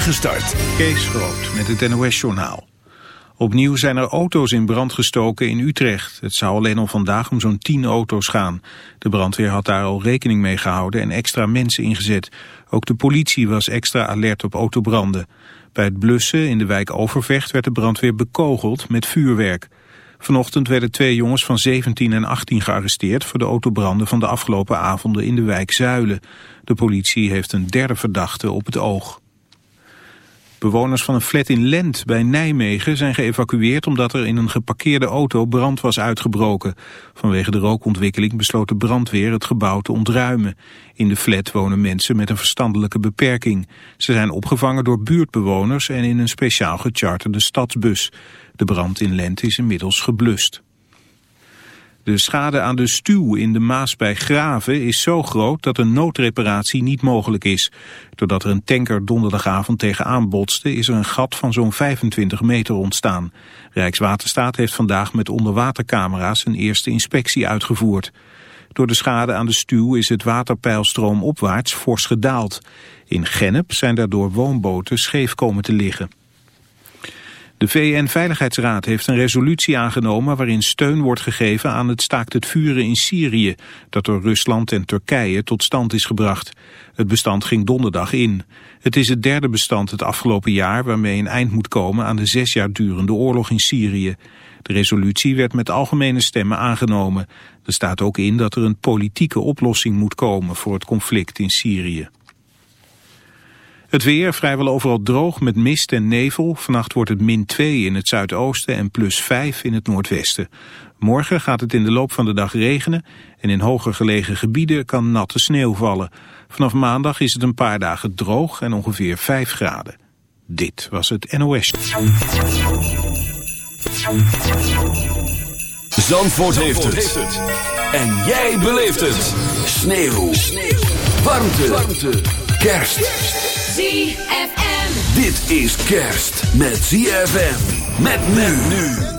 spoedige start. Kees Groot met het NOS-journaal. Opnieuw zijn er auto's in brand gestoken in Utrecht. Het zou alleen al vandaag om zo'n tien auto's gaan. De brandweer had daar al rekening mee gehouden en extra mensen ingezet. Ook de politie was extra alert op autobranden. Bij het blussen in de wijk Overvecht werd de brandweer bekogeld met vuurwerk. Vanochtend werden twee jongens van 17 en 18 gearresteerd... voor de autobranden van de afgelopen avonden in de wijk Zuilen. De politie heeft een derde verdachte op het oog. Bewoners van een flat in Lent bij Nijmegen zijn geëvacueerd omdat er in een geparkeerde auto brand was uitgebroken. Vanwege de rookontwikkeling besloot de brandweer het gebouw te ontruimen. In de flat wonen mensen met een verstandelijke beperking. Ze zijn opgevangen door buurtbewoners en in een speciaal gecharterde stadsbus. De brand in Lent is inmiddels geblust. De schade aan de stuw in de Maas bij Graven is zo groot dat een noodreparatie niet mogelijk is. Doordat er een tanker donderdagavond tegenaan botste is er een gat van zo'n 25 meter ontstaan. Rijkswaterstaat heeft vandaag met onderwatercamera's een eerste inspectie uitgevoerd. Door de schade aan de stuw is het waterpeilstroom opwaarts fors gedaald. In Gennep zijn daardoor woonboten scheef komen te liggen. De VN-veiligheidsraad heeft een resolutie aangenomen waarin steun wordt gegeven aan het staakt het vuren in Syrië, dat door Rusland en Turkije tot stand is gebracht. Het bestand ging donderdag in. Het is het derde bestand het afgelopen jaar waarmee een eind moet komen aan de zes jaar durende oorlog in Syrië. De resolutie werd met algemene stemmen aangenomen. Er staat ook in dat er een politieke oplossing moet komen voor het conflict in Syrië. Het weer vrijwel overal droog met mist en nevel. Vannacht wordt het min 2 in het zuidoosten en plus 5 in het noordwesten. Morgen gaat het in de loop van de dag regenen en in hoger gelegen gebieden kan natte sneeuw vallen. Vanaf maandag is het een paar dagen droog en ongeveer 5 graden. Dit was het NOS. Zandvoort, heeft, het. En jij beleeft het. Sneeuw. Warmte. Kerst. ZFM. Dit is kerst met ZFM. Met men nu.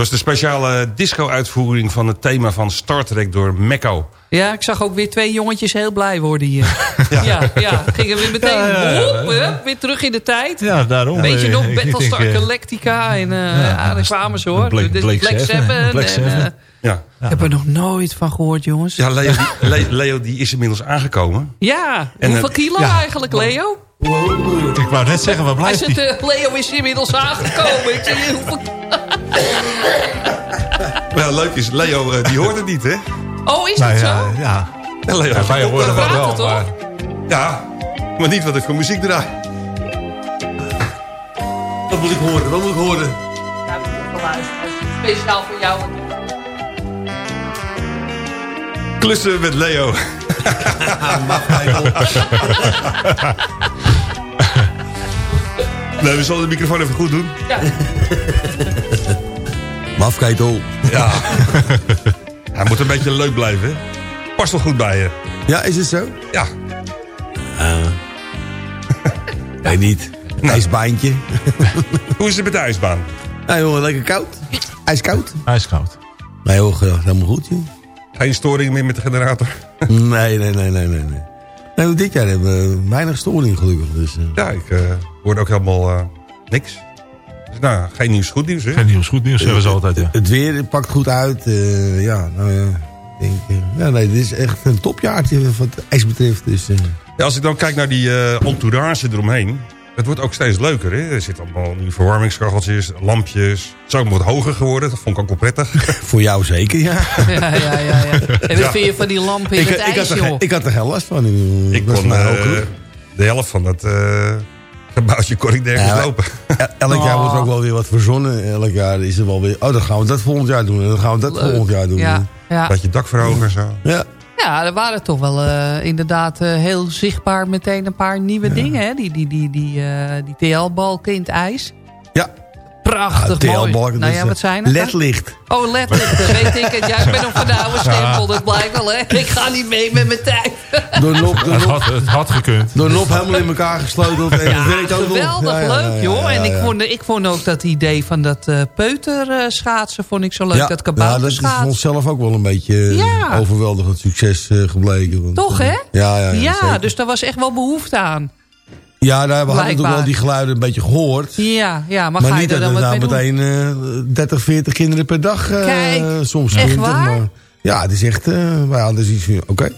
Was de speciale disco-uitvoering van het thema van Star Trek door Mekko. Ja, ik zag ook weer twee jongetjes heel blij worden hier. ja. ja, Gingen weer meteen ja, weer terug in de tijd. Ja, daarom. Weet je nog, Battlestar Galactica en uh, kwamen ze hoor. Black, Black, Black Seven. Black Seven. En, uh, ja. Ik heb er nog nooit van gehoord, jongens. Ja, Leo, die, Leo die is inmiddels aangekomen. Ja, en, hoeveel kilo eigenlijk, Leo? Ik wou net zeggen, waar blijft hij? Leo is inmiddels aangekomen. ik zie hoeveel... Wel, leuk is, Leo uh, die hoort het niet, hè? Oh, is nou, dat ja, zo? Ja. ja Leo, ja, wij horen wel, wel, wel maar... Ja, maar niet wat ik voor muziek draai. Wat moet ik horen? Wat moet ik horen? Ja, moet ik wel luisteren. Speciaal voor jou. Klussen met Leo. nee, we zullen de microfoon even goed doen. Ja. Mafkeitel. Ja. Hij moet een beetje leuk blijven, hè? Past wel goed bij je. Ja, is het zo? Ja. Uh, nee, niet. Ijsbaantje. Hoe is het met de ijsbaan? Nou jongen, lekker koud. IJskoud. IJskoud. Nee joh, helemaal goed joh. Geen storing meer met de generator? nee, nee, nee, nee, nee. nee. dit jaar hebben we weinig storing gelukkig. Dus, uh. Ja, ik uh, hoor ook helemaal uh, niks. Dus, nou, geen nieuws, goed nieuws hè? Geen nieuws, goed nieuws hebben ze altijd, ja. Het weer pakt goed uit. ja, nou ja. Denk, ja, nee, dit is echt een topjaartje wat ijs betreft. Dus, ja, als ik dan kijk naar die entourage eromheen... Het wordt ook steeds leuker. Hè? Er zitten allemaal nu verwarmingskacheltjes, lampjes. Het is ook wat hoger geworden. Dat vond ik ook wel prettig. Voor jou zeker, ja. Ja, ja, ja. ja. En wat vind je van die lampen in ik, het ijs, ik had, er, ik had er geen last van. Ik kon uh, de helft van dat uh, gebouwtje kon ik nergens ja, lopen. Elk jaar wordt er ook wel weer wat verzonnen. Elk jaar is er wel weer... Oh, dan gaan we dat volgend jaar doen. En dan gaan we dat Leuk. volgend jaar doen. Ja, ja. Dat je dak verhogen zo. Ja. Ja, er waren toch wel uh, inderdaad uh, heel zichtbaar meteen een paar nieuwe ja. dingen. Hè? Die, die, die, die, uh, die TL-balken in het ijs. Ja. Prachtig ja, mooi. Nou ja, wat zijn het? LED-licht. Oh, LED-licht, weet ik het. Ja, ik ben nog van de oude stempel, dat blijkt wel. Hè? Ik ga niet mee met mijn tijd. Door nop, door het, had, het had gekund. Door nop helemaal in elkaar gesleuteld. En ja, werkt ook geweldig leuk, joh. En ik vond, ik vond ook dat idee van dat uh, peuterschaatsen vond ik zo leuk. dat kabouterschaatsen. Ja, dat is onszelf ook wel een beetje overweldigend succes uh, gebleken. Want, Toch, hè? Ja, ja, ja, ja dus daar was echt wel behoefte aan. Ja, daar hebben we natuurlijk wel die geluiden een beetje gehoord. Ja, ja maar, maar ga niet je er dat dan nou meteen uh, 30, 40 kinderen per dag uh, Kijk, soms echt 20. waar? Maar, ja, het is echt... Uh, wij hadden iets van, oké. Okay.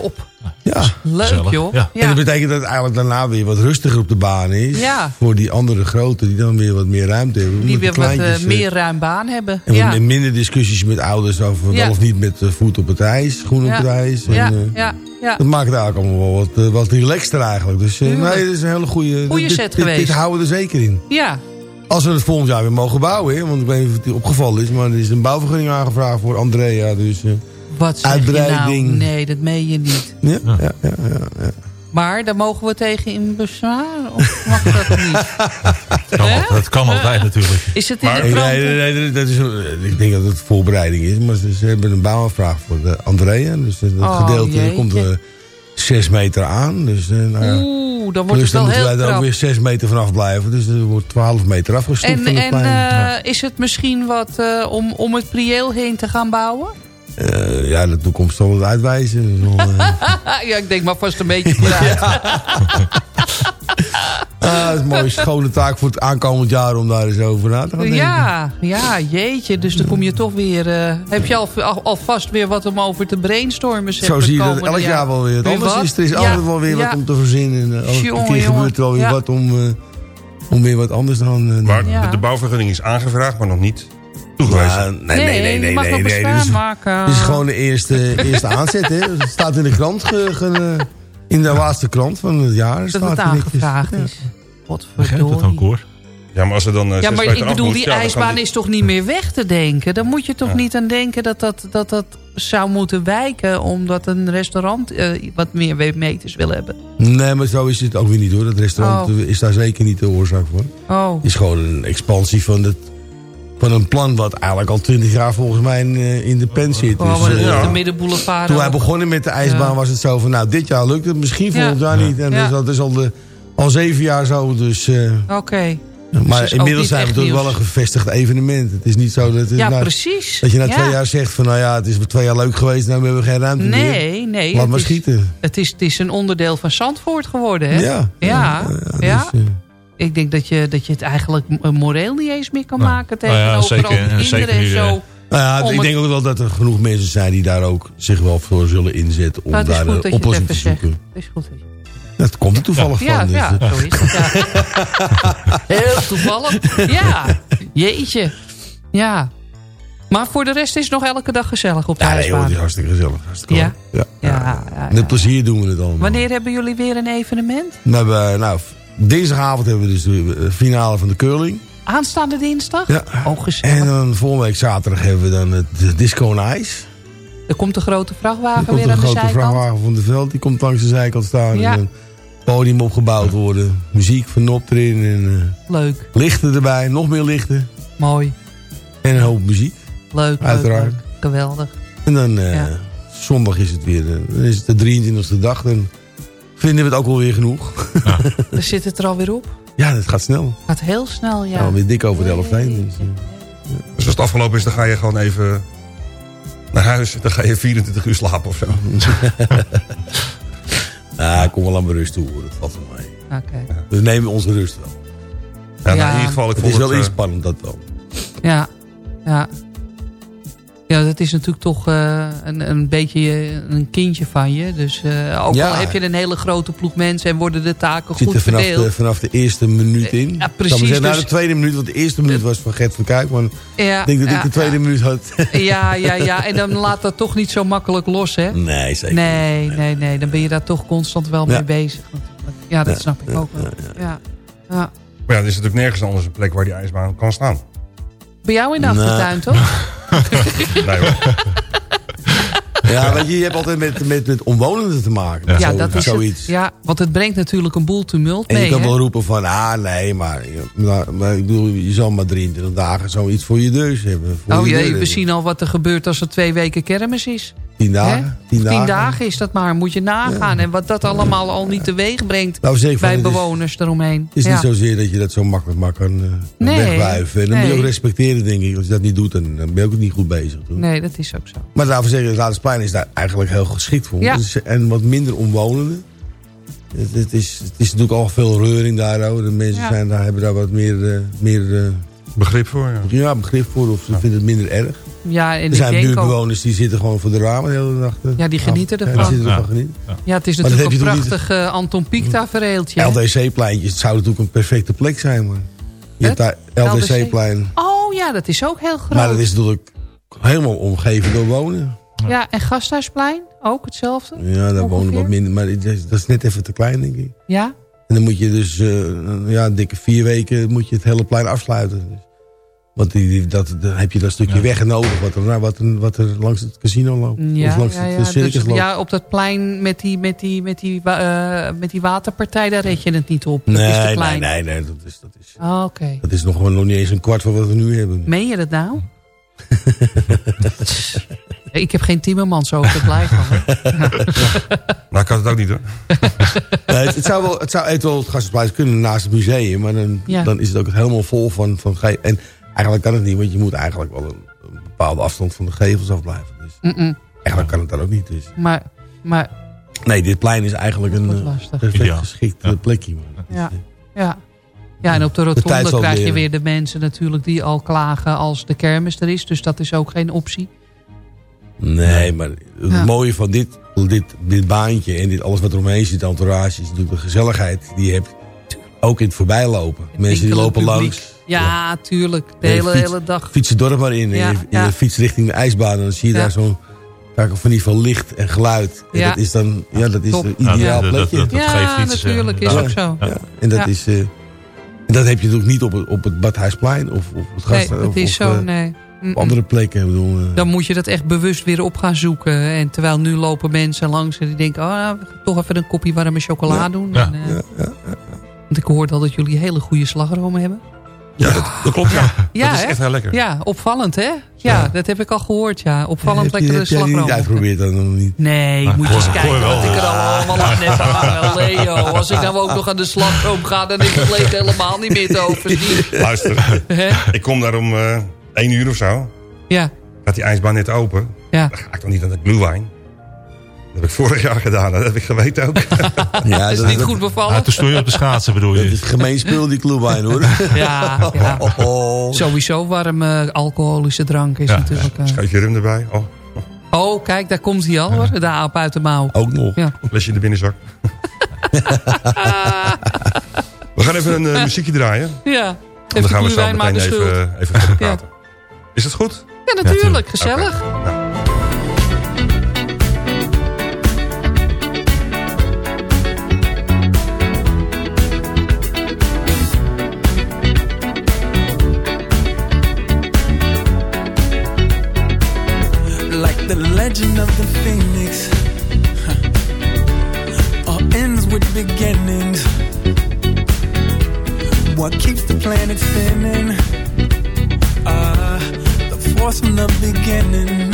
Top. Ja. Leuk, joh. Ja. En dat betekent dat het eigenlijk daarna weer wat rustiger op de baan is. Ja. Voor die andere grote die dan weer wat meer ruimte hebben. Die Met weer wat kleintjes, uh, meer ruim baan hebben. En ja. wat minder discussies met ouders over Ja. wel of niet met uh, voet op het ijs, schoen Ja. op het ijs. En, ja, uh, ja, ja. Dat maakt het eigenlijk allemaal wel wat, wat relaxter eigenlijk. Dus uh, nee, dat is een hele goede. Goeie dit, set dit, geweest. Dit houden we er zeker in. ja. Als we het volgend jaar weer mogen bouwen. Hè, want ik weet niet of het opgevallen is. Maar er is een bouwvergunning aangevraagd voor Andrea. Dus uh, Wat zeg je nou? Uitbreiding. Nee, dat meen je niet. ja, ja, ja, ja, ja. Maar daar mogen we tegen in bezwaar? Of mag dat niet? Dat kan, Hè? al- dat kan altijd natuurlijk. Is het in Maar- de Nee, nee, nee, nee, dat is, ik denk dat het voorbereiding is. Maar ze, ze hebben een bouwaanvraag voor de Andrea. Dus dat Oh, gedeelte jeetje. komt er zes meter aan. Dus, eh, nou ja. Oeh, dan wordt Plus het dan wel moeten wij er ook weer zes meter vanaf blijven. Dus er wordt 12 meter afgestopt En, van het en plein. eh, is het misschien wat eh, om, om het prieel heen te gaan bouwen? Eh, ja, de toekomst zal het uitwijzen. Dus eh, ja, ik denk maar vast een beetje vooruit. ah, het is een mooie schone taak voor het aankomend jaar om daar eens over na te gaan denken. Ja, ja, jeetje. Dus dan kom je toch weer... eh, heb je al, al, alvast weer wat om over te brainstormen? Zeg, Zo zie je dat elk jaar wel weer. Weer Anders is er is Ja, altijd wel weer ja. wat om te verzinnen. En, elke keer gebeurt er wel weer Ja. wat om, eh, om weer wat anders te gaan. eh, Maar de bouwvergunning is aangevraagd, maar nog niet toegewezen. Ja, nee, nee, nee, nee. je mag nee, Dit is, maken. dit is gewoon de eerste, eerste aanzet. Hè. Het staat in de krant. Ge, ge- in de laatste krant van het jaar. dat staat het aangevraagd is. Wat Begrijp dat ook hoor. Ja, maar als er dan eh, Ja, maar ik bedoel, moet, die ja, ijsbaan die- is toch niet meer weg te denken? Dan moet je toch Ja. niet aan denken dat dat, dat dat zou moeten wijken... omdat een restaurant eh, wat meer meters wil hebben. Nee, maar zo is het ook weer niet hoor. Dat restaurant Oh. is daar zeker niet de oorzaak voor. Oh, Het is gewoon een expansie van, het, van een plan wat eigenlijk al twintig jaar volgens mij in, eh, in de pen zit. oh Dus, eh, de middenboulevard. toen wij begonnen met de ijsbaan Ja. was het zo van... nou, dit jaar lukt het, misschien Ja. volgend jaar niet. En Ja. dus dat is al, de, al zeven jaar zo. Dus eh, Oké. Maar Dus inmiddels zijn we toch wel nieuws. een gevestigd evenement. Het is niet zo dat, het Ja, na- precies. dat je na Ja. twee jaar zegt van... nou ja, het is voor twee jaar leuk geweest, nou hebben we geen ruimte meer. Nee, nee. Laat het maar is- schieten. Het is, het is een onderdeel van Zandvoort geworden, hè? Ja. Ja, ja. dus, Ik denk dat je, dat je het eigenlijk moreel niet eens meer kan maken nou ja, tegenover zeker- al die kinderen zeker en nu, zo. eh, Nou ja, ik denk ook wel dat er genoeg mensen zijn die daar ook zich wel voor zullen inzetten om Nou, daar een oplossing te zoeken. Het is goed dat je Dat komt er toevallig Ja, van. dus, ja, eh, zo is het. Ja. Heel toevallig. Ja, jeetje. Ja. Maar voor de rest is het nog elke dag gezellig op de ja, nee, joh, ijsbaan. het is hartstikke gezellig. Hartstikke Ja? ja. Ja, ja, Met ja. plezier doen we het allemaal. Wanneer hebben jullie weer een evenement? We hebben, nou, dinsdagavond hebben we dus de eh, finale van de curling. Aanstaande dinsdag? Ja. Oh, gezellig. En dan volgende week zaterdag hebben we dan het de Disco on Ice. Er komt de grote vrachtwagen komt weer een aan de grote zijkant. vrachtwagen van de veld. Die komt langs de zijkant staan. Ja. En een podium opgebouwd worden. Muziek van Nop erin. En Leuk, eh, lichten erbij. Nog meer lichten. mooi, En een hoop muziek. leuk, leuk, Uiteraard. leuk. Geweldig. En dan eh, Ja. zondag is het weer. dan is het de 23e dag. Dan vinden we het ook wel weer genoeg. We zitten het er alweer op. Ja, het gaat snel. Gaat heel snel, ja. Ja. Alweer dik over de helft heen. Dus, eh. Dus als het afgelopen is, dan ga je gewoon even naar huis. Dan ga je 24 uur slapen of zo. Ah, ik kom wel aan mijn rust toe hoor. Dat valt wel mee. Oké. We nemen onze rust wel. Ja, nou, Ja. in ieder geval, ik Het vond is wel het, eh, inspannend, dat wel. Ja, ja. Ja, dat is natuurlijk toch eh, een, een beetje eh, een kindje van je. Dus eh, ook Ja. al heb je een hele grote ploeg mensen en worden de taken zit goed er vanaf verdeeld. de, vanaf de eerste minuut in. Ja, precies, zeggen, nou, dus- de tweede minuut, want de eerste minuut was van Gert van Kuik. Maar ja, ik denk dat ja, ik de tweede minuut had. Ja, ja, ja. En dan laat dat toch niet zo makkelijk los, hè? nee, zeker Nee, nee, nee. Dan ben je daar toch constant wel Ja. mee bezig. Ja, dat Ja, snap ik ook wel. Ja. Ja. Maar ja, er is natuurlijk nergens anders een plek waar die ijsbaan kan staan. Bij jou in de Nou. achtertuin, toch? Nee, hoor. Ja, weet je, je hebt altijd met, met, met omwonenden te maken. Ja, zo- dat is zoiets. het. Ja, want het brengt natuurlijk een boel tumult En mee, je kan hè? wel roepen van, ah nee, maar, maar, maar ik bedoel, je zal maar 23 dagen zoiets voor je deus hebben. Voor Oh je deur jee, we zien al wat er gebeurt als er twee weken kermis is. 10 Hè? dagen. 10 Tien dagen. dagen is dat maar, moet je nagaan. En wat dat allemaal al niet teweeg brengt Nou, bij is- bewoners eromheen. Het is Ja. niet zozeer dat je dat zo makkelijk maar kan uh, Nee, wegwuiven. En dan moet je ook respecteren, denk ik. Als je dat niet doet, dan, dan ben je ook niet goed bezig. Toch? Nee, dat is ook zo. Maar daarvoor zeggen, het is daar eigenlijk heel geschikt voor. Ja. Dus- en wat minder omwonenden. Het, het, is, het is natuurlijk al veel reuring daar. Ook. De mensen zijn daar, hebben daar wat meer, eh, meer eh, Begrip voor, ja. ja, begrip voor. Of ze vinden het minder erg. Ja, en Er zijn buurtbewoners die zitten gewoon voor de ramen de hele dag. eh, Ja, die genieten ervan. Ja, die zitten Ja. ervan genieten. Ja, het is natuurlijk een prachtig eh, Anton Pieck tafereeltje. hè? LDC-pleintjes, het zou natuurlijk een perfecte plek zijn. Man. Je hebt daar LDC-plein. Oh ja, dat is ook heel groot. Maar dat is natuurlijk helemaal omgeven door wonen. Ja, en Gasthuisplein, ook hetzelfde? Ja, daar wonen wat minder. Maar dat is, dat is net even te klein, denk ik. Ja? En dan moet je dus, eh, ja, een dikke vier weken moet je het hele plein afsluiten. Dus, want die, die- dat, dan heb je dat stukje weg nodig wat er, nou, wat, er, wat er langs het casino loopt. Ja, of langs ja, het ja. eh, circus Dus, loopt. ja, op dat plein met die, met die, met die, eh, met die waterpartij, daar red je het niet op. Dat is te nee, nee, nee, nee, dat is, dat is, Oh, Oké. dat is nog, gewoon nog niet eens een kwart van wat we nu hebben. Meen je dat nou? ik heb geen Timmermans over het blijven. Nou, ik had het ook niet hoor. Nee, het, het zou wel, het zou eventueel het kunnen naast het museum. Maar dan, Ja. dan is het ook helemaal vol van, van En eigenlijk kan het niet, want je moet eigenlijk wel een, een bepaalde afstand van de gevels afblijven. Dus eigenlijk kan het dan ook niet. Dus. Maar, maar Nee, dit plein is eigenlijk een eh, perfect Ideaal. geschikt eh, plekje. man. Ja. eh, ja. Ja, en op de rotonde krijg je weer de mensen natuurlijk die al klagen als de kermis er is. Dus dat is ook geen optie. Nee, maar het Ja. mooie van dit, dit, dit baantje en dit, alles wat er omheen zit, de entourage, is natuurlijk de gezelligheid die je hebt. Ook in het voorbijlopen. Mensen die lopen publiek. langs. Ja, tuurlijk. De hele, fiets- hele dag. Fiets het dorp maar in. En je, fietst richting de ijsbaan. En dan zie je Ja. daar zo'n kijk, van die van licht en geluid. En Ja. dat is dan ja, dat is Top. een Ja, ideaal dat- dat- plekje. dat- dat geeft ja, iets, eh, natuurlijk. Is ja. ook zo. Ja, en dat Ja. is... eh, en dat heb je natuurlijk niet op het, op het Badhuisplein of op het Nee, gast, het of, is of, zo, eh, nee. Op andere plekken. Ik bedoel, eh, Dan moet je dat echt bewust weer op gaan zoeken. En terwijl nu lopen mensen langs en die denken... Oh, nou, we gaan toch even een kopje warme chocola Ja. doen. Ja. En, eh, ja, ja. Want ik hoorde al dat jullie hele goede slagromen hebben. Ja, dat, dat klopt. Ja. Ja, dat is hè? echt heel lekker. Ja, opvallend hè? Ja, dat heb ik al gehoord. Ja, opvallend heb, je, lekkere heb jij die niet slagroom. uitgeprobeerd dan nog niet? Nee, moet je eens kijken wel. wat ik er allemaal aan heb hangen. Leo, als ik nou ook nog aan de slagroom ga... dan is het leven helemaal niet meer te overzien. Luister, Hè? ik kom daar om eh 1 uur of zo. Ja, Gaat die ijsbaan net open. ja. Dan ga ik toch niet aan de glühwein. Dat heb ik vorig jaar gedaan. Dat heb ik geweten ook. Ja, Dat is niet goed bevallen. Toen stond je op de schaatsen bedoel Dat je? is gemeen spul, die kloebijn, hoor. Ja, ja. Oh, oh. Sowieso warme alcoholische drank is Ja. natuurlijk... eh. Schuitje rum erbij. Oh, Oh, kijk, daar komt hij al hoor. De aap uit de mouw. Ook nog. Ja. flesje in de binnenzak. We gaan even een eh, muziekje draaien. Ja. En dan gaan we zo meteen even, even verder praten. Is het goed? Ja, natuurlijk. Gezellig. like the legend of the phoenix huh. all ends with beginnings what keeps the planet spinning force from the beginning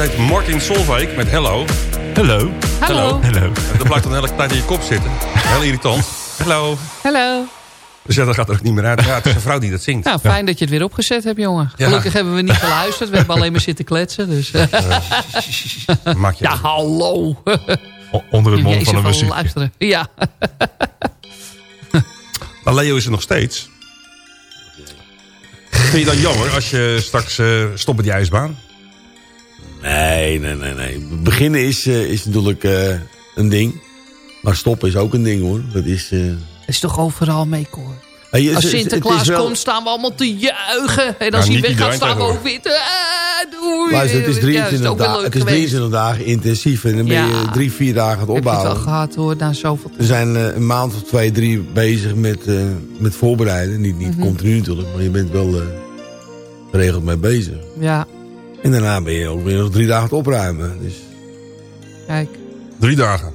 Heet Martin Solveig met Hello. Hallo. Hallo. Hallo. En dat blijft dan de hele tijd in je kop zitten. Heel irritant. Hello. Hallo. Dus ja, dat gaat er ook niet meer uit. Ja, het is een vrouw die dat zingt. Nou, fijn dat je het weer opgezet hebt, jongen. Ja. Gelukkig hebben we niet geluisterd. We hebben alleen maar zitten kletsen. Dus. Maak je ja, hallo. O- Onder het Jezus, van een muziek. luisteren. Ja. Maar Leo is er nog steeds. Vind je dan jammer als je straks eh, stopt met die ijsbaan? Nee, nee, nee, nee. Beginnen is, eh, is natuurlijk eh, een ding. Maar stoppen is ook een ding hoor. Dat is... eh, Het is toch overal mee, hey, het- Als Sinterklaas wel- komt, staan we allemaal te juichen. En als Ja, hij weg gaat, staan we ook weer te... Ah, doei. Luister, het is Ja, 23, ook wel dagen, het is geweest. 23 dagen intensief. En dan ben je Ja. drie, vier dagen aan het Heb je het wel opbouwen. gehad hoor, na zoveel We zijn eh, een maand of twee, drie bezig met, eh, met voorbereiden. Niet, niet Mhm. continu natuurlijk, maar je bent wel eh, geregeld mee bezig. Ja, En daarna ben je ook weer nog drie dagen het opruimen. Dus kijk. Drie dagen.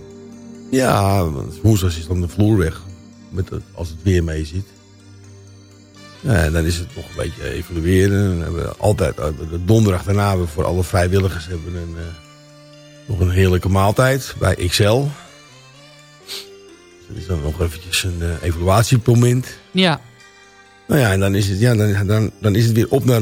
ja, want woensdag is dan de vloer weg. Met het, als het weer mee zit. Ja, en dan is het nog een beetje evalueren. Dan hebben we altijd, eh, de donderdag daarna hebben we voor alle vrijwilligers hebben we een, eh, nog een heerlijke maaltijd bij XL. Dus dat is dan nog eventjes een evaluatiemoment. Ja, Nou ja, en dan is het, ja, dan, dan, dan is het weer op naar...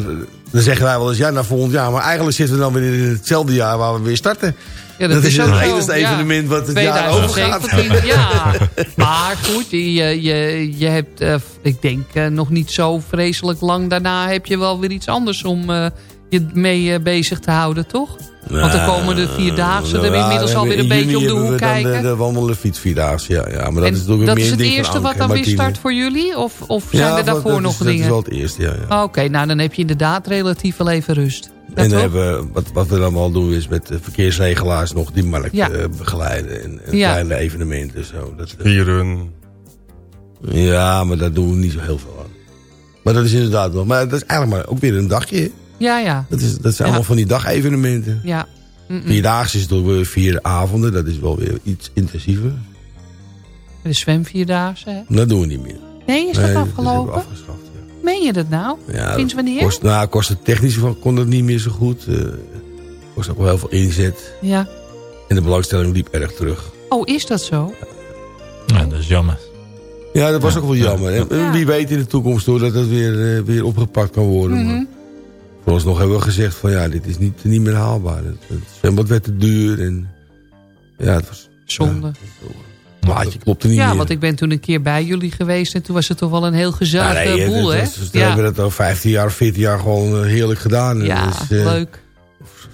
Dan zeggen wij wel eens, ja, naar volgend jaar. Maar eigenlijk zitten we dan weer in hetzelfde jaar waar we weer starten. ja dat, is het enige ja. evenement wat het jaar overgaat. 2017, ja. Maar goed, je, je, je hebt, eh, ik denk, eh, nog niet zo vreselijk lang daarna... heb je wel weer iets anders om eh, je mee eh, bezig te houden, toch? Want de komende vierdaagse, Nou, er inmiddels ja, alweer een beetje om de hoek kijken. De, de wandelen fietsvierdaagse, ja, ja. Maar dat En is natuurlijk dat meer is het eerste wat dan weer start voor jullie? Of, of zijn Ja, er daarvoor dat nog is, Dat dingen? is wel het eerste, ja. ja. Oké, nou dan heb je inderdaad relatief wel even rust. Ja, en dan toch? hebben we, wat, wat we dan wel doen is met de verkeersregelaars nog die markt Ja. eh, begeleiden. En, en Ja. kleine evenementen. Zo. Dat, Vieren. ja, maar daar doen we niet zo heel veel aan. Maar dat is inderdaad wel. Maar dat is eigenlijk maar ook weer een dagje. Ja, ja, Dat, is, dat zijn Ja. allemaal van die dagevenementen. ja. Mm-mm. Vierdaags is het ook weer vier avonden. Dat is wel weer iets intensiever. De zwemvierdaagse, hè? Dat doen we niet meer. Nee, is dat Nee, afgelopen? hebben we afgeschaft. Ja. Meen je dat nou? Ja, Sinds wanneer? Kost, nou, kost het technisch van- kon het niet meer zo goed. Eh kost ook wel heel veel inzet. Ja. En de belangstelling liep erg terug. Oh, is dat zo? Ja, dat is jammer. Ja, dat was ook wel jammer. En wie weet in de toekomst door dat het weer, eh, weer opgepakt kan worden. Maar vooralsnog hebben we gezegd van ja, dit is niet, niet meer haalbaar. Het, het zwembad werd te duur. En ja, het was... Zonde. Ja, het plaatje klopte niet Ja, meer. want ik ben toen een keer bij jullie geweest... en toen was het toch wel een heel Ja, gezellige nee, boel, het- hè? het- het- We hebben dat al 15 jaar of 14 jaar gewoon eh, heerlijk gedaan. Ja, eh, leuk.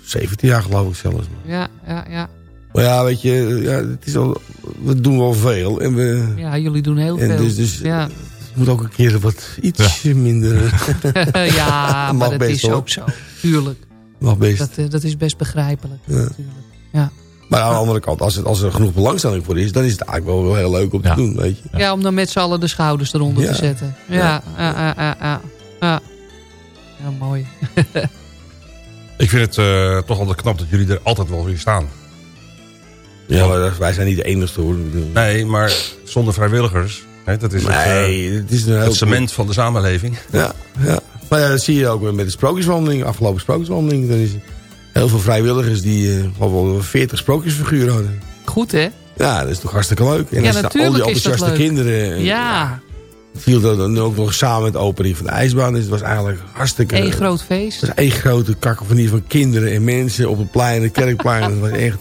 17 jaar geloof ik zelfs. Ja, ja, ja. Maar ja, weet je, ja, het is al, we doen wel veel. En we, Ja, jullie doen heel en veel. dus, dus ja, het moet ook een keer wat iets minder. ja Mag maar dat best, is hoor. ook zo. Tuurlijk. Mag best. Dat, eh, dat is best begrijpelijk. Natuurlijk. Ja. Maar aan de andere kant, als, het, als er genoeg belangstelling voor is... dan is het eigenlijk wel, wel heel leuk om Ja. te doen, weet je. Ja. om dan met z'n allen de schouders eronder Ja. te zetten. Ja, ja, ja, ja, ja. ja. Ja, mooi. Ik vind het eh, toch altijd knap dat jullie er altijd wel weer staan. Ja, maar wij zijn niet de enigste hoor. Nee, maar zonder vrijwilligers. Hè, dat is het, eh, Nee, het is een heel... het cement van de samenleving. Ja, ja. Maar ja, dat zie je ook met de sprookjeswandeling. Afgelopen sprookjeswandeling. Dan is heel veel vrijwilligers die eh, geloof wel 40 sprookjesfiguren hadden. Goed, hè? Ja, dat is toch hartstikke leuk. En Ja, dan staan natuurlijk al die enthousiaste kinderen. en, Ja, viel dat dan ook nog samen met de opening van de ijsbaan. Dus het was eigenlijk hartstikke... één groot feest. Het was één grote kakofonie van kinderen en mensen op het plein, het kerkplein. Dat was echt...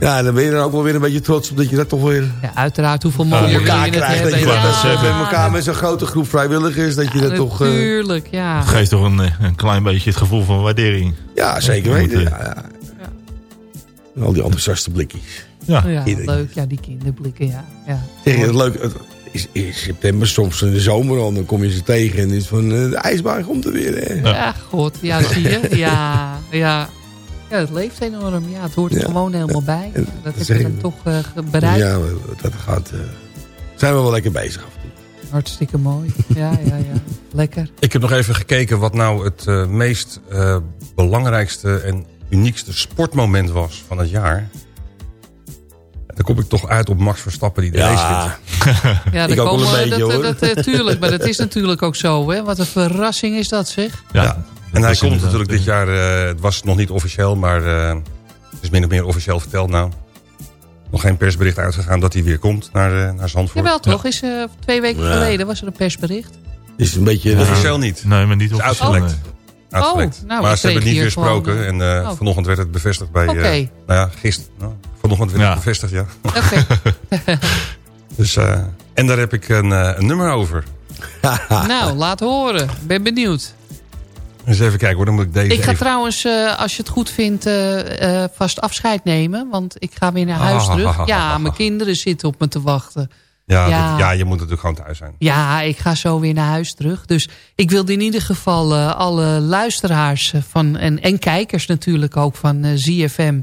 Ja, dan ben je er ook wel weer een beetje trots op dat je dat toch weer Ja, uiteraard. Hoeveel mooier wil elkaar je het krijgt. Dat je dat Ja, elkaar met zo'n grote groep vrijwilligers, dat je dat toch... eh, Natuurlijk, ja. Geeft toch een, eh, een klein beetje het gevoel van waardering. ja, zeker weten. eh, Ja, ja. En Al die enthousiaste blikjes. Ja. Ja, leuk. Ja, die kinderblikken, ja. ja. Zeg je, het leuk, het is in september, soms in de zomer al, dan kom je ze tegen en het is van de ijsbaan komt er weer. Hè. Ja, god. Ja, zie je? Ja, ja. Ja, het leeft enorm. Ja, het hoort er Ja. gewoon helemaal bij. En dat heb je ik. dan toch eh, bereikt. Ja, dat gaat, eh, zijn we wel lekker bezig af en toe. Hartstikke mooi. Ja, ja, ja. Lekker. Ik heb nog even gekeken wat nou het eh, meest eh, belangrijkste en uniekste sportmoment was van het jaar. Dan kom ik toch uit op Max Verstappen die de race wint. Ja, Ik ook komen, een beetje, dat, hoor. dat, tuurlijk, maar dat is natuurlijk ook zo. Hè? Wat een verrassing is dat, zeg. Ja. En hij komt natuurlijk dit jaar, eh, het was nog niet officieel, maar eh, het is min of meer officieel verteld nou. Nog geen persbericht uitgegaan dat hij weer komt naar, eh, naar Zandvoort. Jawel, toch? Is, eh, twee weken Ja. geleden was er een persbericht. Het is een beetje... Officieel niet. Nee, maar niet is uitgelekt. Nee. Uitgelekt. Oh, nou, maar ze hebben niet weer gesproken. En eh, eh, oh. vanochtend werd het bevestigd bij... Oké. eh, nou ja, gisteren. Nou, vanochtend werd Ja. het bevestigd, ja. Oké. Dus, eh, en daar heb ik een, eh, een nummer over. nou, laat horen. Ben benieuwd. Eens even kijken hoor, dan moet ik deze Ik ga even... trouwens, eh, als je het goed vindt, eh, eh, vast afscheid nemen. Want ik ga weer naar huis Ah. terug. Ja, mijn kinderen zitten op me te wachten. Ja, Ja. dat- ja, je moet natuurlijk gewoon thuis zijn. Ja, ik ga zo weer naar huis terug. Dus ik wilde in ieder geval alle luisteraars van, en, en kijkers natuurlijk ook van ZFM...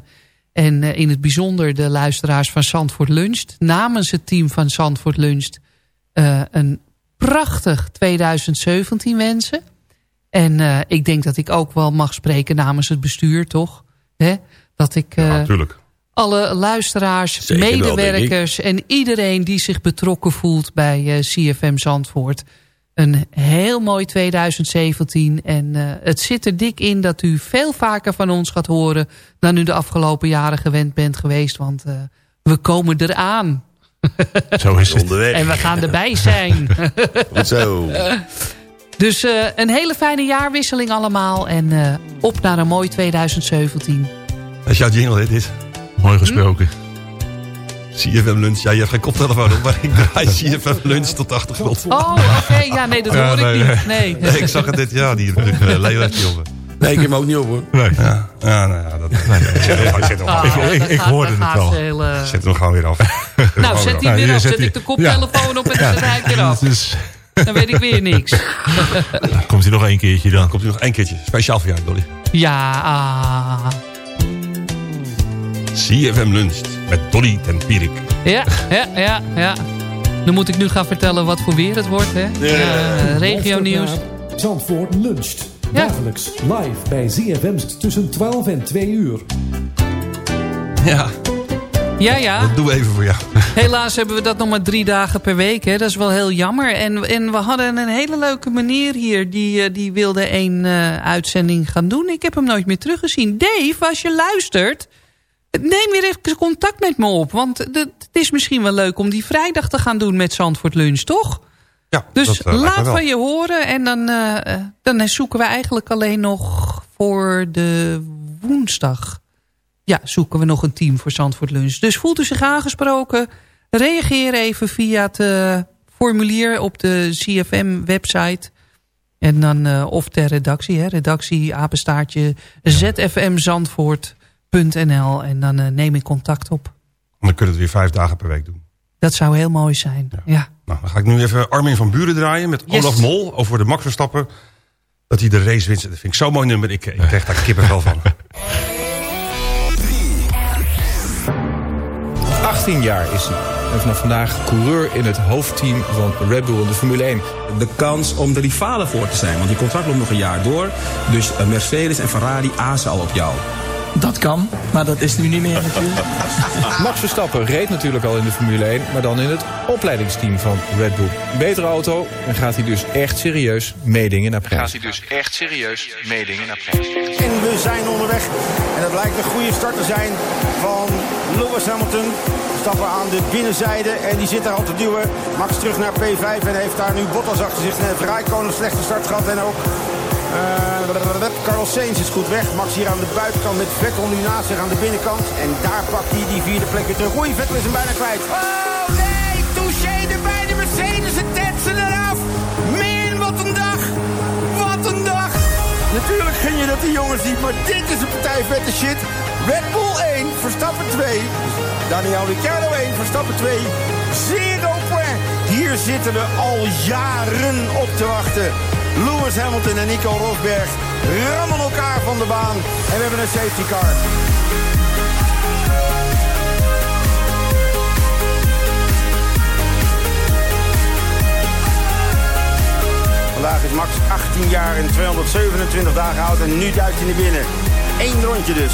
en in het bijzonder de luisteraars van Zandvoort Luncht... namens het team van Zandvoort Luncht eh, een prachtig 2017 wensen. En eh, ik denk dat ik ook wel mag spreken namens het bestuur, toch? Hè? Dat ik... eh, Ja, alle luisteraars, Zeker wel, medewerkers en iedereen die zich betrokken voelt bij eh, CFM Zandvoort. Een heel mooi 2017 en het zit er dik in dat u veel vaker van ons gaat horen dan u de afgelopen jaren gewend bent geweest. Want we komen eraan Zo is het. Onderweg. en we gaan erbij zijn. Goed zo. dus eh, een hele fijne jaarwisseling allemaal en eh, op naar een mooi 2017. Dat is jouw jingle, hè, dit. Mooi gesproken. CFM Lunch. Ja, je hebt geen koptelefoon op, maar ik draai CFM Lunch tot de achtergrond. Oh, oké. Ja, nee, dat Ja, hoor nee, ik niet. Nee. Nee, ik zag het dit jaar. Die uh, Leo heeft die op. Nee, ik heb hem ook niet op hoor. Nee. Ja, ja, nou ja, dat... Ik ik Ik- ik hoorde het al. heel, eh, zet hem gewoon weer af. nou, zet die weer af. zet ik de koptelefoon op en dan zet hij een keer af. Dan weet ik weer niks. komt hij nog één keertje dan. Komt u nog één keertje. Speciaal voor jou, Dolly. Ja, ah. CFM Lunch met Dolly ten Pierik. Ja, ja, ja, ja. Dan moet ik nu gaan vertellen wat voor weer het wordt, hè? Ja, regio nieuws. Zandvoort luncht. Ja. Dagelijks live bij ZFM tussen 12 en 2 uur. Ja, Ja, ja. dat doen we even voor jou. Helaas hebben we dat nog maar drie dagen per week. Hè. Dat is wel heel jammer. En, en we hadden een hele leuke meneer hier. Die, eh, die wilde een eh, uitzending gaan doen. Ik heb hem nooit meer teruggezien. Dave, als je luistert... Neem weer even contact met me op. Want het is misschien wel leuk om die vrijdag te gaan doen met Zandvoort Lunch, toch? Ja, Dus dat, eh, laat van je horen. En dan, dan zoeken we eigenlijk alleen nog voor de woensdag. Ja, zoeken we nog een team voor Zandvoort Lunch. Dus voelt u zich aangesproken. Reageer even via het eh, formulier op de CFM website. En dan, eh, of ter redactie, hè, redactie, apenstaartje, www.rijkoner.nl en dan eh, neem ik contact op. En dan kunnen we het weer vijf dagen per week doen. Dat zou heel mooi zijn. Ja. Nou, dan ga ik nu even Armin van Buren draaien met Yes. Olaf Mol over de Max Verstappen. Dat hij de race wint. Dat vind ik zo'n mooi nummer. Ik, ik krijg daar kippenvel van. 18 jaar is hij. En vanaf vandaag coureur in het hoofdteam van Red Bull in de Formule 1. de kans om de rivalen voor te zijn. Want je contract loopt nog een jaar door. Dus eh, Mercedes en Ferrari azen al op jou. Dat kan, maar dat is nu niet meer natuurlijk. Max Verstappen reed natuurlijk al in de Formule 1, maar dan in het opleidingsteam van Red Bull. Betere auto en gaat hij dus echt serieus meedingen naar prijs. dus echt serieus meedingen naar prijs. En we zijn onderweg. En dat lijkt een goede start te zijn van Lewis Hamilton. Stappen aan de binnenzijde en die zit daar al te duwen. Max terug naar P5 en heeft daar nu Bottas achter zich. En heeft Raikkonen een slechte start gehad en ook... eh, Carlos Sainz is goed weg. Max hier aan de buitenkant met Vettel nu naast zich aan de binnenkant. En daar pakt hij die vierde plek weer terug. Oei, Vettel is hem bijna kwijt. Oh nee, touché erbij. De Mercedes het tetsen eraf. Min, wat een dag. Wat een dag. Natuurlijk gun je dat die jongens niet, maar dit is een partij vette shit. Red Bull 1, Verstappen 2. Daniel Ricciardo 1, Verstappen 2. Zero point. Hier zitten we al jaren op te wachten. Lewis Hamilton en Nico Rosberg rammen elkaar van de baan. En we hebben een safety car. Vandaag is Max 18 jaar en 227 dagen oud en nu duikt hij naar binnen. Eén rondje dus.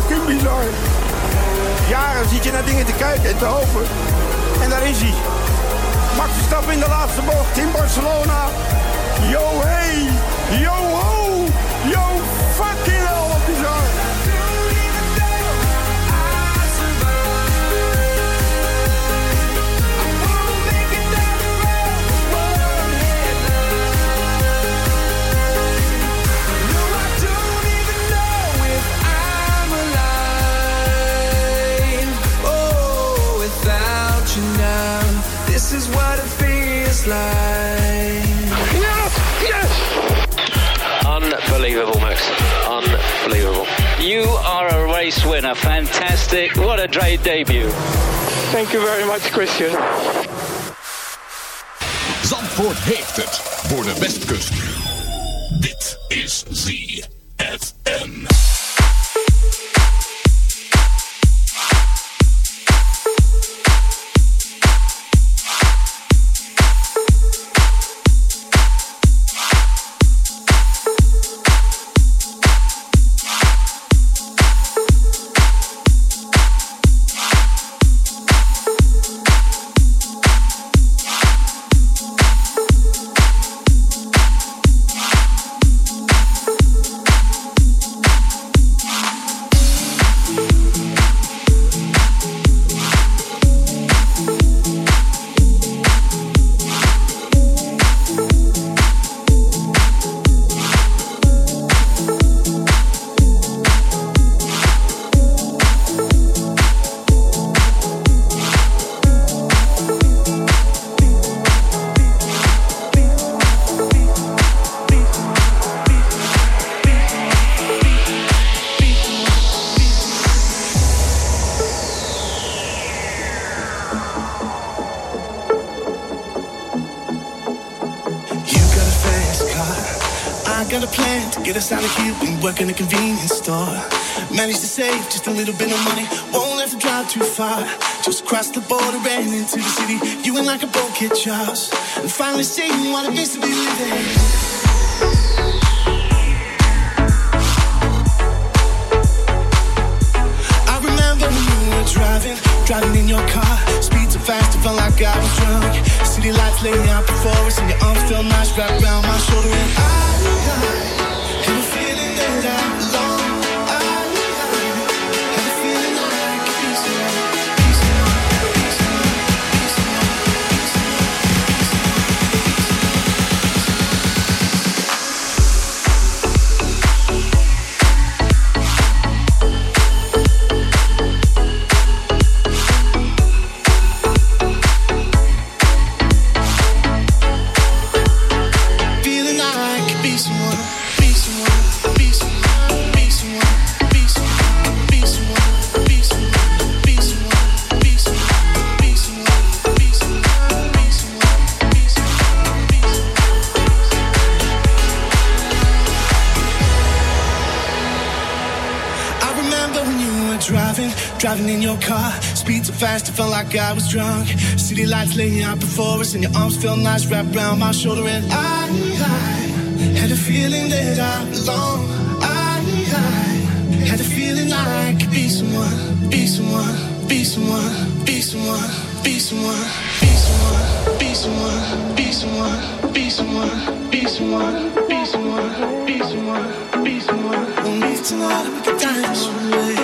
Fucking bizar. Jaren zit je naar dingen te kijken en te hopen. En daar is hij. Max Verstappen in de laatste bocht in Barcelona. Yo hey, yo ho, yo fucking hell, bizar. This is what it feels like. Yes! Yes! Unbelievable, Max. Unbelievable. You are a race winner. Fantastic. What a great debut. Thank you very much, Christian. Zandvoort heeft het voor de Westkust. Dit is ZFM. Just a little bit of money. Won't have to drive too far. Just cross the border and into the city. You and like a boat get jobs. And finally seeing what it means to be living. I remember when you were driving, driving in your car. Speed so fast, it felt like I was drunk. City lights laying out before us, and your arms felt nice wrapped around my shoulder. And I, I driving, in your car. Speed so fast, it felt like I was drunk. City lights laying out before us, and your arms felt nice wrapped around my shoulder. And I, I had a feeling that I belong. I, I had a feeling I could be someone, be someone, be someone, be someone, be someone, be someone, be someone, be someone, be someone, be someone, be someone, be someone, be someone. Won't leave tonight, we can die this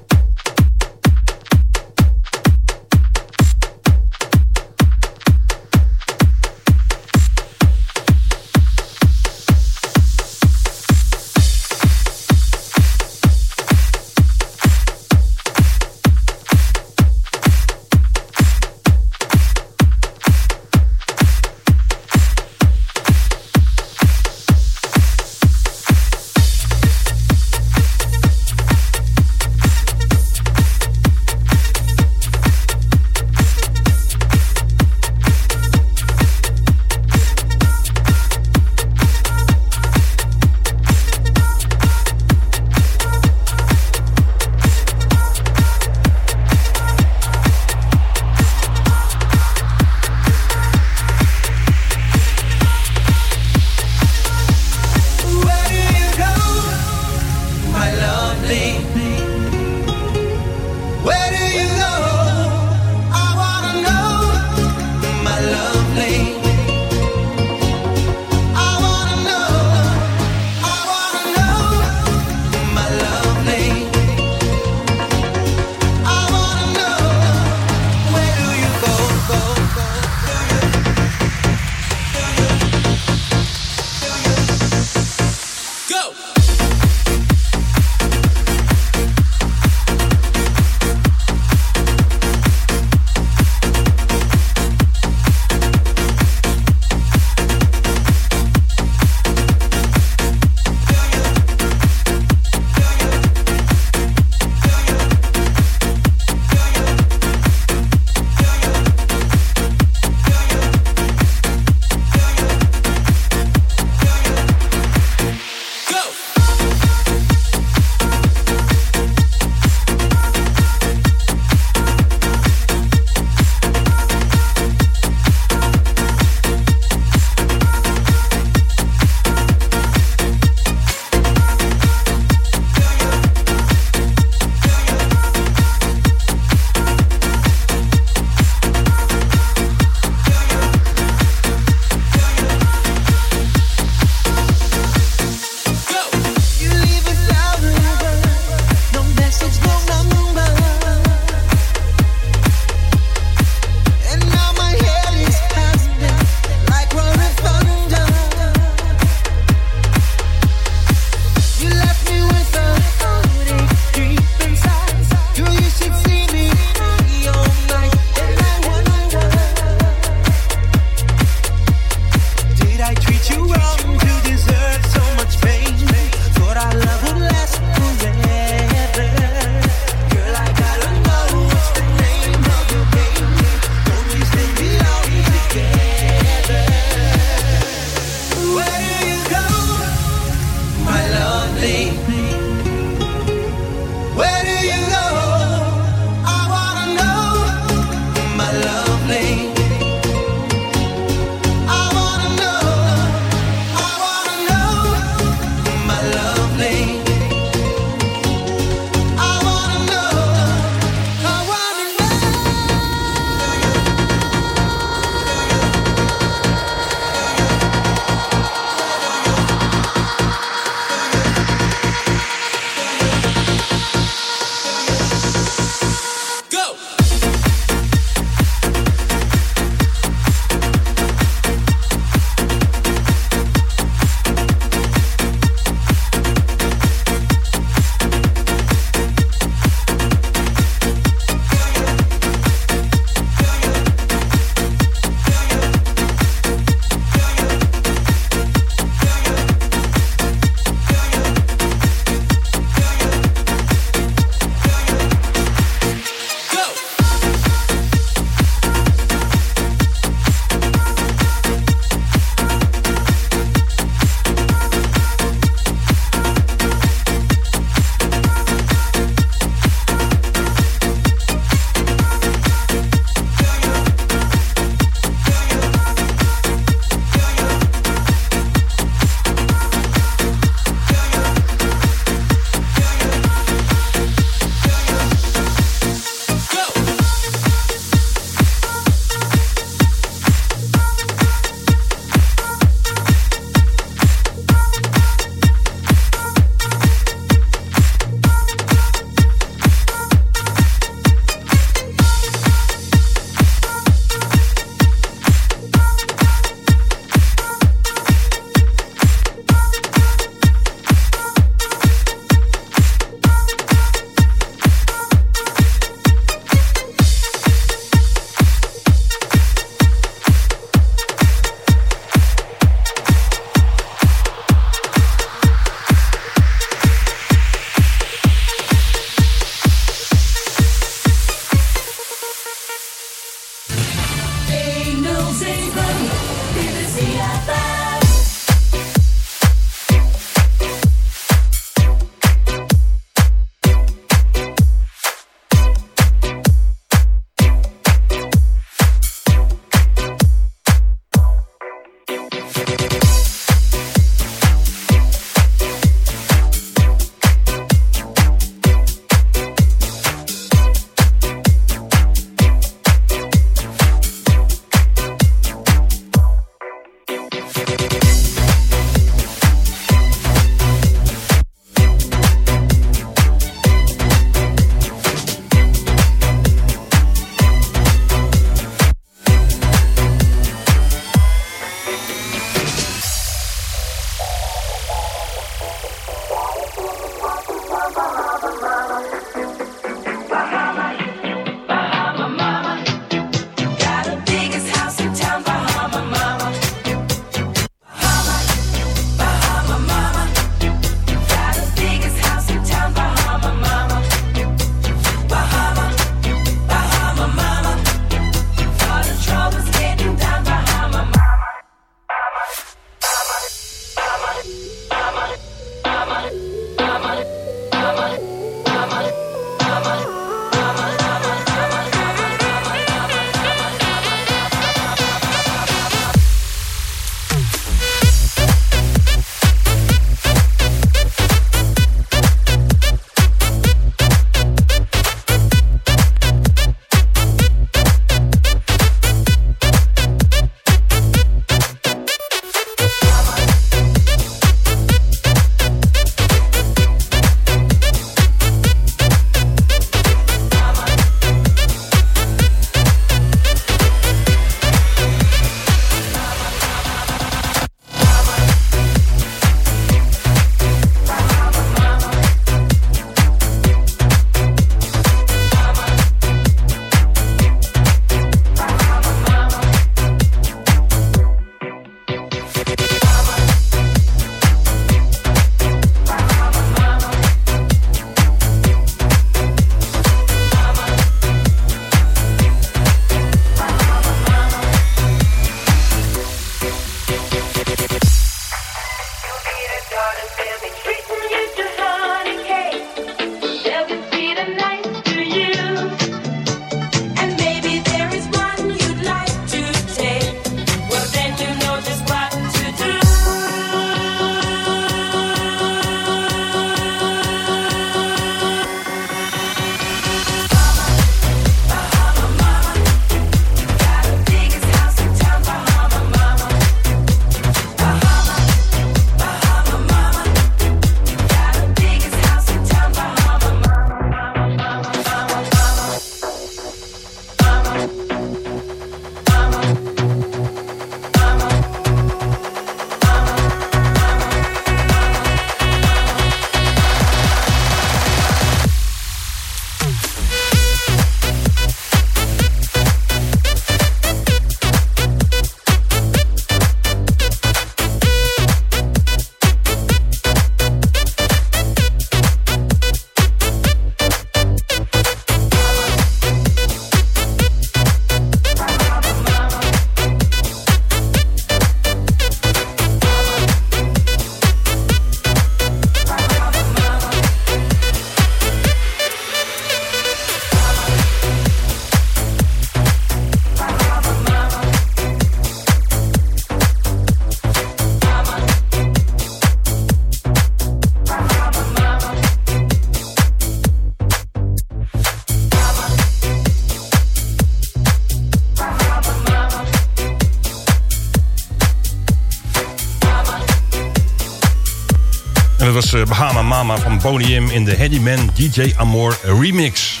En dat was eh, Bahama Mama van Boney M in de Handyman DJ Amor remix.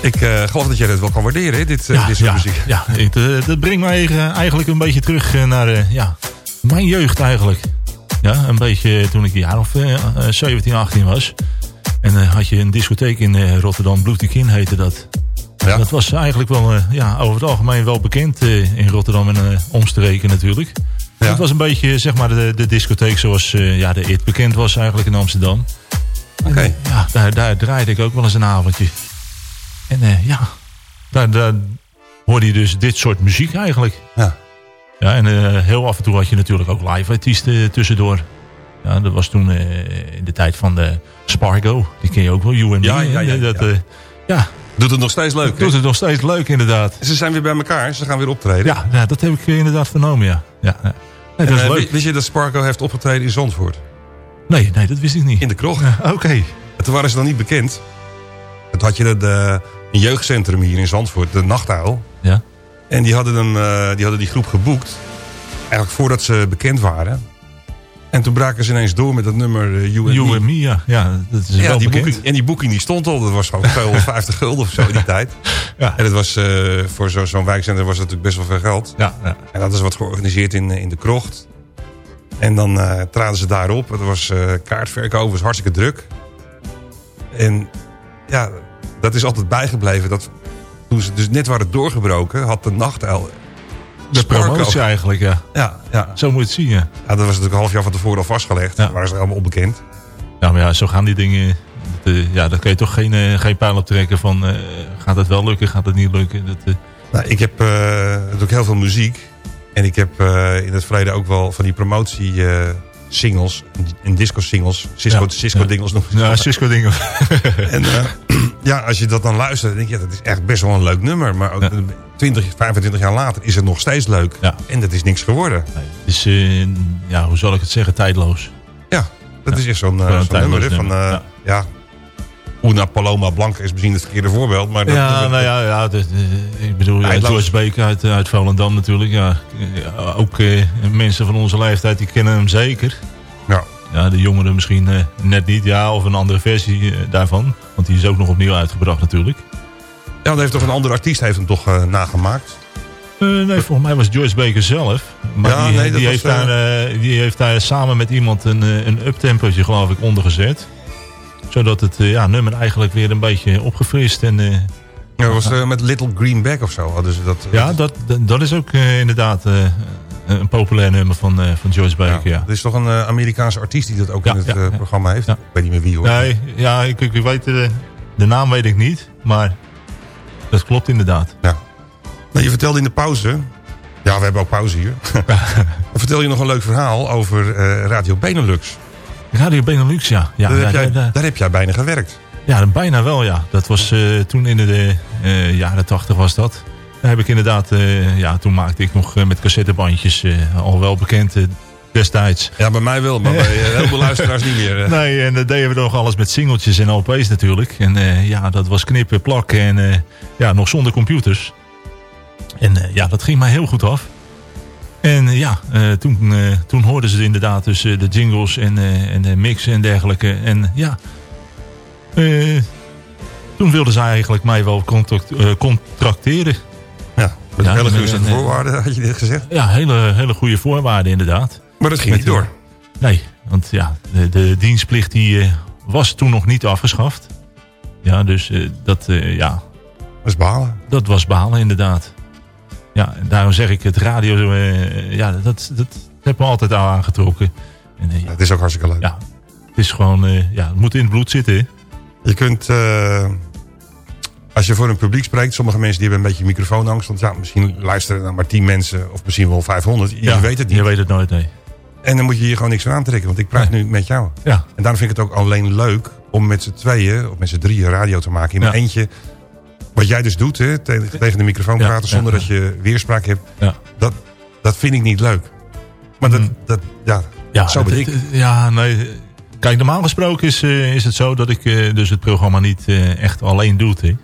Ik eh, geloof dat jij dat wel kan waarderen, dit, eh, dit soort ja, muziek. Ja, dat brengt mij eigenlijk een beetje terug naar ja, mijn jeugd eigenlijk. Ja, een beetje toen ik een jaar of eh, eh, 17, 18 was. En had je een discotheek in Rotterdam, Blue Kin heette dat. Dat was eigenlijk wel ja, over het algemeen wel bekend in Rotterdam en omstreken natuurlijk. Het was een beetje zeg maar de, de discotheek zoals eh, ja, de IT bekend was eigenlijk in Amsterdam. Oké. Eh, ja, daar, daar draaide ik ook wel eens een avondje. En eh, ja, daar, daar hoorde je dus dit soort muziek eigenlijk. Ja. Ja, en heel af en toe had je natuurlijk ook live artiesten tussendoor. Ja, dat was toen in de tijd van de Spargo. Die ken je ook wel, You and Me. Ja, ja, ja? Dat, ja. ja. Doet het nog steeds leuk, Doet het nog steeds leuk, inderdaad. Ze zijn weer bij elkaar, ze gaan weer optreden. Ja, ja dat heb ik inderdaad vernomen, ja. ja, ja. Nee, dat is En, eh, leuk. Wist je dat Sparko heeft opgetreden in Zandvoort? Nee, nee, dat wist ik niet. In de krocht. Oké. En toen waren ze nog niet bekend. Toen had je de, de- een jeugdcentrum hier in Zandvoort, de Nachtuil. Ja. En die hadden, hem, eh, die hadden die groep geboekt. Eigenlijk voordat ze bekend waren. En toen braken ze ineens door met dat nummer eh, You and You Me. ja. Ja, dat is Ja, wel die boeking, en die boeking die stond al. Dat was gewoon 250 gulden of zo in die tijd. Ja. En dat was, eh, voor zo- zo'n wijkcentrum was dat natuurlijk best wel veel geld. Ja, ja. En dat is wat georganiseerd in, eh, in de krocht. En dan traden ze daarop. Het was eh kaartverkoop, was hartstikke druk. En ja, dat is altijd bijgebleven. Dat toen ze dus net waren doorgebroken, had de nachtuil... De promotie eigenlijk, ja. Ja, ja. Zo moet je het zien, ja. ja, dat was natuurlijk een half jaar van tevoren al vastgelegd. Ja. Waren ze allemaal onbekend. Ja, maar ja, zo gaan die dingen. Dat, eh, ja, daar kan je toch geen, eh, geen pijl op trekken van... eh, gaat het wel lukken, gaat het niet lukken? Dat, Nou, ik heb natuurlijk heel veel muziek. En ik heb in het verleden ook wel van die promotie singles en disco singles. Cisco, Ja, Cisco ja. dingles nog. Ja, Cisco dingen. En eh, ja, als je dat dan luistert, dan denk je, dat is echt best wel een leuk nummer. Maar ook 20, 25 jaar later is het nog steeds leuk. Ja. En dat is niks geworden. Het is, eh, ja, hoe zal ik het zeggen, tijdloos. Ja, dat is echt zo'n eh, nummer. Van, ja. Una Paloma Blanca is misschien het verkeerde voorbeeld. Maar dat, ja, dat- nou ja, ja dat, eh, ik bedoel. George Beek uit, uit Volendam natuurlijk. Ja, ook eh, mensen van onze leeftijd, die kennen hem zeker. Ja. Ja, de jongeren misschien eh, net niet, ja, of een andere versie eh, daarvan. Want die is ook nog opnieuw uitgebracht natuurlijk. ja, dan heeft toch een andere artiest heeft hem toch eh, nagemaakt. Eh, nee, volgens mij was Joyce Baker zelf. Maar Ja, die, nee, die, was, heeft daar, eh, die heeft daar samen met iemand een, eh, een uptempootje geloof ik ondergezet. Zodat het eh, ja, nummer eigenlijk weer een beetje opgefrist. En, eh, Ja, dat was eh, met Little Greenback of zo. hadden ze dat, ja, dat, dat, is ook inderdaad een populair nummer van, eh, van Joyce Baker. Ja. Er is toch een Amerikaanse artiest die dat ook Ja, in het ja, programma heeft. Ik weet niet meer wie hoor. Nee, ja, ik, ik weet de, de naam weet ik niet. Maar dat klopt inderdaad. Ja. Nou, je vertelde in de pauze. Ja, we hebben ook pauze hier. Vertel je nog een leuk verhaal over Radio Benelux. Radio Benelux, ja. ja daar, heb jij, daar- heb jij bijna gewerkt. Ja, bijna wel, ja. Dat was eh, toen in de eh, jaren tachtig was dat. Daar heb ik inderdaad, eh, ja, toen maakte ik nog met cassettebandjes, al wel bekend destijds. Ja, bij mij wel, maar bij heel veel luisteraars niet meer. Nee, en dat deden we nog alles met singeltjes en LP's natuurlijk. En ja, dat was knippen, plakken en ja, nog zonder computers. En ja, dat ging mij heel goed af. En ja, eh, toen, eh, toen hoorden ze inderdaad dus eh, de jingles en, en de mix en dergelijke. En ja, toen wilden zij eigenlijk mij wel contract, contracteren. Ja, met Ja, hele eh, voorwaarden, had je dit gezegd. Ja, hele, hele goede voorwaarden inderdaad. Maar dat ging Met, niet door. Nee, want ja, de, de dienstplicht die was toen nog niet afgeschaft. Ja, dus dat, ja, Dat is balen. dat was balen inderdaad. Ja, daarom zeg ik het radio, eh, ja, dat, dat heeft me altijd al aangetrokken. En, eh, ja, Het is ook hartstikke leuk. ja, het is gewoon, eh, ja, het moet in het bloed zitten. hè. Je kunt, als je voor een publiek spreekt, sommige mensen die hebben een beetje microfoonangst. Want ja, misschien luisteren er maar 10 mensen of misschien wel 500. Je Ja, weet het niet. Je weet het nooit, nee. En dan moet je hier gewoon niks van aantrekken, want ik praat nu met jou. Ja. En daarom vind ik het ook alleen leuk om met z'n tweeën of met z'n drieën radio te maken. In mijn Ja. eentje, wat jij dus doet, hè, tegen, tegen de microfoon Ja, praten zonder ja, dat je weerspraak hebt. Ja. Dat, dat vind ik niet leuk. Maar dat, dat ja, Ja, zo ben ik. het- ja, nee. Kijk, normaal gesproken is, eh, is het zo dat ik eh, dus het programma niet eh, echt alleen doe. Hè.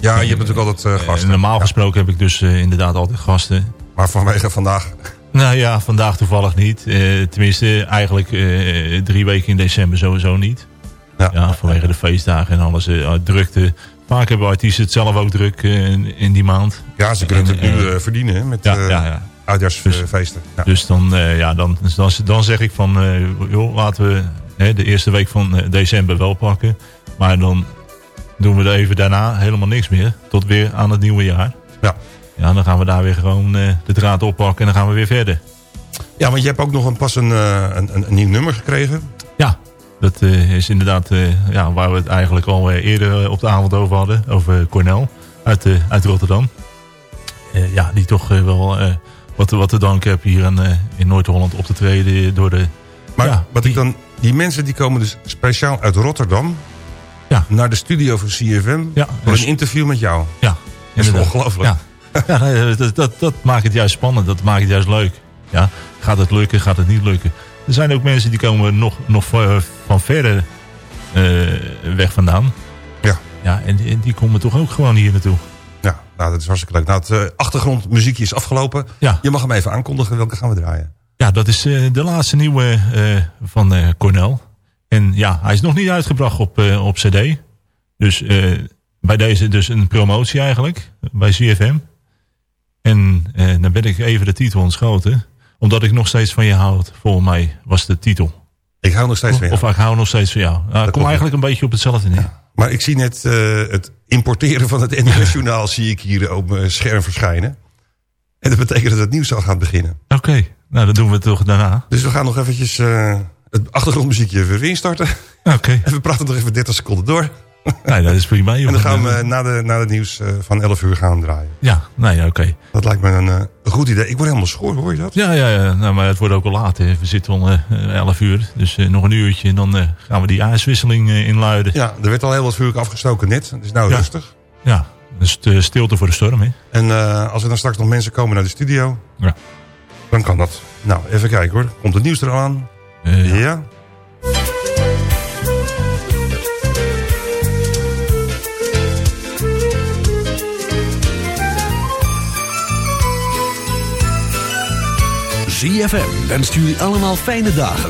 Ja, je hebt natuurlijk altijd gasten. normaal gesproken heb ik dus inderdaad altijd gasten. Maar vanwege vandaag Nou ja, vandaag toevallig niet. Tenminste, eigenlijk drie weken in december sowieso niet. Ja, vanwege de feestdagen en alles. eh, drukte. Vaak hebben artiesten het zelf ook druk eh, in, in die maand. Ja, ze kunnen het En, nu eh, eh, verdienen hè, met ja, eh ja, ja. oudjaarsfeesten. Ja. Dus dan, eh, ja, dan, dus dan, dan zeg ik van, eh, joh, laten we hè, de eerste week van eh, december wel pakken. Maar dan doen we er even daarna helemaal niks meer. Tot weer aan het nieuwe jaar. Ja. Ja, dan gaan we daar weer gewoon eh, de draad oppakken en dan gaan we weer verder. ja, want je hebt ook nog een, pas eh, een, een nieuw nummer gekregen. Ja, dat eh, is inderdaad eh, ja, waar we het eigenlijk al eh, eerder op de avond over hadden. Over Cornel uit, uit Rotterdam. Ja, die toch wel wat, wat te danken heb hier in, in Noord-Holland op te treden door de... Maar ja, wat ik dan, die mensen die komen dus speciaal uit Rotterdam Ja. naar de studio van CFM Ja, voor dus- een interview met jou. Ja, Dat is ongelooflijk. Ja, ja dat, dat, dat maakt het juist spannend. Dat maakt het juist leuk. Ja, gaat het lukken, gaat het niet lukken. Er zijn ook mensen die komen nog, nog van, verder eh, weg vandaan. Ja. Ja, en, die- en die komen toch ook gewoon hier naartoe. Ja, nou, dat is hartstikke leuk. Nou, het eh, achtergrondmuziekje is afgelopen. Ja. Je mag hem even aankondigen. Welke gaan we draaien? Ja, dat is eh, de laatste nieuwe van Cornel. En ja, hij is nog niet uitgebracht op, op cd. Dus bij deze dus een promotie eigenlijk, bij CFM. En dan ben ik even de titel ontschoten. Omdat ik nog steeds van je houd, volgens mij was de titel. Ik hou nog steeds van jou. Of ik hou nog steeds van jou. Nou, ik kom eigenlijk een beetje op hetzelfde neer. Maar ik zie net eh, het importeren van het NOS-journaal zie ik hier op mijn scherm verschijnen. En dat betekent dat het nieuws al gaat beginnen. Oké, nou dan doen we het toch daarna. Dus we gaan nog eventjes eh, het achtergrondmuziekje even instarten. Oké. En we praten nog even 30 seconden door. Nee, dat is prima. joh. En dan gaan we na, de, na het nieuws eh, van 11 uur gaan draaien. Ja, nee, ja, oké. Dat lijkt me een, eh, een goed idee. Ik word helemaal schoor, hoor je dat? Ja, ja, ja. Nou, maar het wordt ook al laat. Hè. We zitten al eh 11 uur. Dus eh, nog een uurtje en dan gaan we die ijswisseling eh, inluiden. Ja, er werd al heel wat vuur afgestoken net. Het is nou Ja. rustig. Ja, dus de stilte voor de storm, hè? En als er dan straks nog mensen komen naar de studio, Ja. dan kan dat. Nou, even kijken hoor. Komt het nieuws er al aan? Ja. ZFM wenst jullie allemaal fijne dagen.